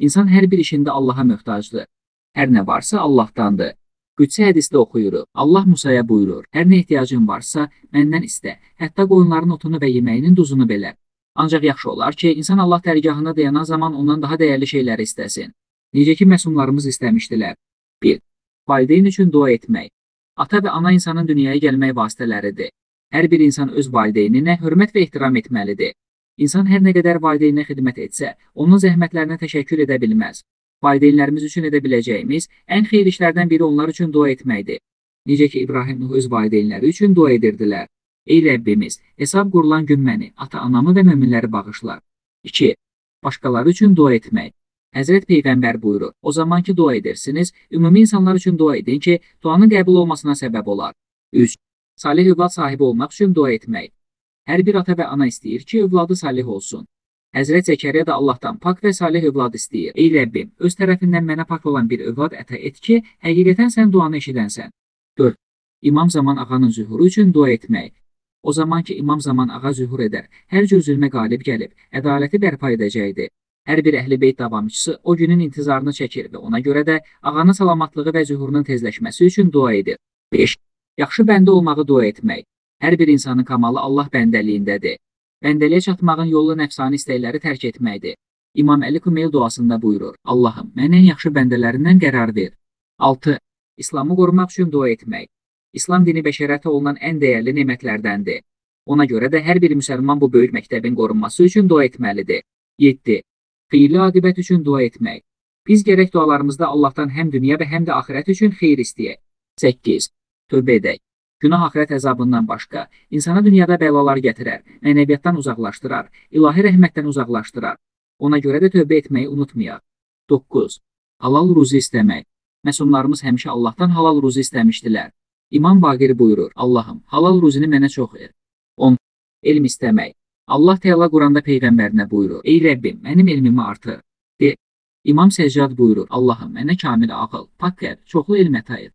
İnsan hər bir işində Allaha möhtacdır. Hər nə varsa Allahdandır. Qüdsi hədisdə oxuyuruq. Allah Musaya buyurur: "Hər nə ehtiyacın varsa, məndən istə, hətta qoyunların otunu və yeməyinin duzunu belə." Ancaq yaxşı olar ki, insan Allah dərgahında dayanan zaman ondan daha dəyərli şeyləri istəsin. Necə ki, məsumlarımız istəmişdilər. 1. Valideyn üçün dua etmək. Ata və ana insanın dünyaya gəlmək vasitələridir. Hər bir insan öz valideyninə hörmət və ehtiram etməlidir. İnsan hər nə qədər valideyninə xidmət etsə, onun zəhmətlərinə təşəkkür edə bilməz. Valideynlərimiz üçün edə biləcəyimiz ən xeyir işlərdən biri onlar üçün dua etməkdir. Necə ki, İbrahim Nuh öz valideynləri üçün dua edirdilər. Ey Rəbbimiz, hesab qurulan gün məni, ata-anamı və möminləri bağışla. 2. Başqaları üçün dua etmək. Həzrət Peyğəmbər buyurur: O zaman ki dua edirsiniz, ümumi insanlar üçün dua edin ki, duanın qəbul olmasına səbəb olar. 3. Salih övlad sahibi olmaq üçün dua etmək. Hər bir ata və ana istəyir ki, övladı salih olsun. Həzrət Zəkəriyya da Allahdan pak və salih övlad istəyir. Ey Rəbbim, öz tərəfindən mənə pak olan bir övlad əta et ki, həqiqətən sən duanı eşidənsən. 4. İmam Zaman ağanın zühuru üçün dua etmək. O zaman ki, İmam Zaman ağa zühur edər, hər cür zülmə qalib gəlib, ədaləti bərpa edəcəkdir. Hər bir əhl-i beyt davamçısı o günün intizarını çəkir və ona görə də ağanın salamatlığı və zühurunun tezləşməsi üçün dua edir. 5. Yaxşı bəndə olmağı dua etmək. Hər bir insanın kamalı Allah bəndəliyindədir. Bəndəliyə çatmağın yolu nəfsani istəkləri tərk etməkdir. İmam Əli Kumeyl duasında buyurur: Allahım, mənə ən yaxşı bəndələrindən qərar ver. 6. İslamı qorumaq üçün dua etmək. İslam dini bəşəriyyətə olunan ən dəyərli nemətlərdəndir. Ona görə də hər bir müsəlman bu böyük məktəbin qorunması üçün dua etməlidir. 7. Xeyirli aqibət üçün dua etmək. Biz gərək dualarımızda Allahdan həm dünya və həm də axirət üçün xeyir istəyək. 8. Tövbə edək. Günah axirət əzabından başqa, insana dünyada bəlalar gətirər, mənəviyyatdan uzaqlaşdırar, ilahi rəhmətdən uzaqlaşdırar. Ona görə də tövbə etməyi unutmayaq. 9. Halal ruzi istəmək. Məsumlarımız həmişə Allahdan halal ruzi istəmişdilər. İmam Baqir buyurur: Allahım, halal ruzini mənə çox ver. 10. Elm istəmək. Allah Teala Quranda peyğəmbərinə buyurur: Ey Rəbbim, mənim elmimi artır. De. İmam Səccad buyurur: Allahım, mənə kamil ağıl, pak qəlb, çoxlu elm əta et.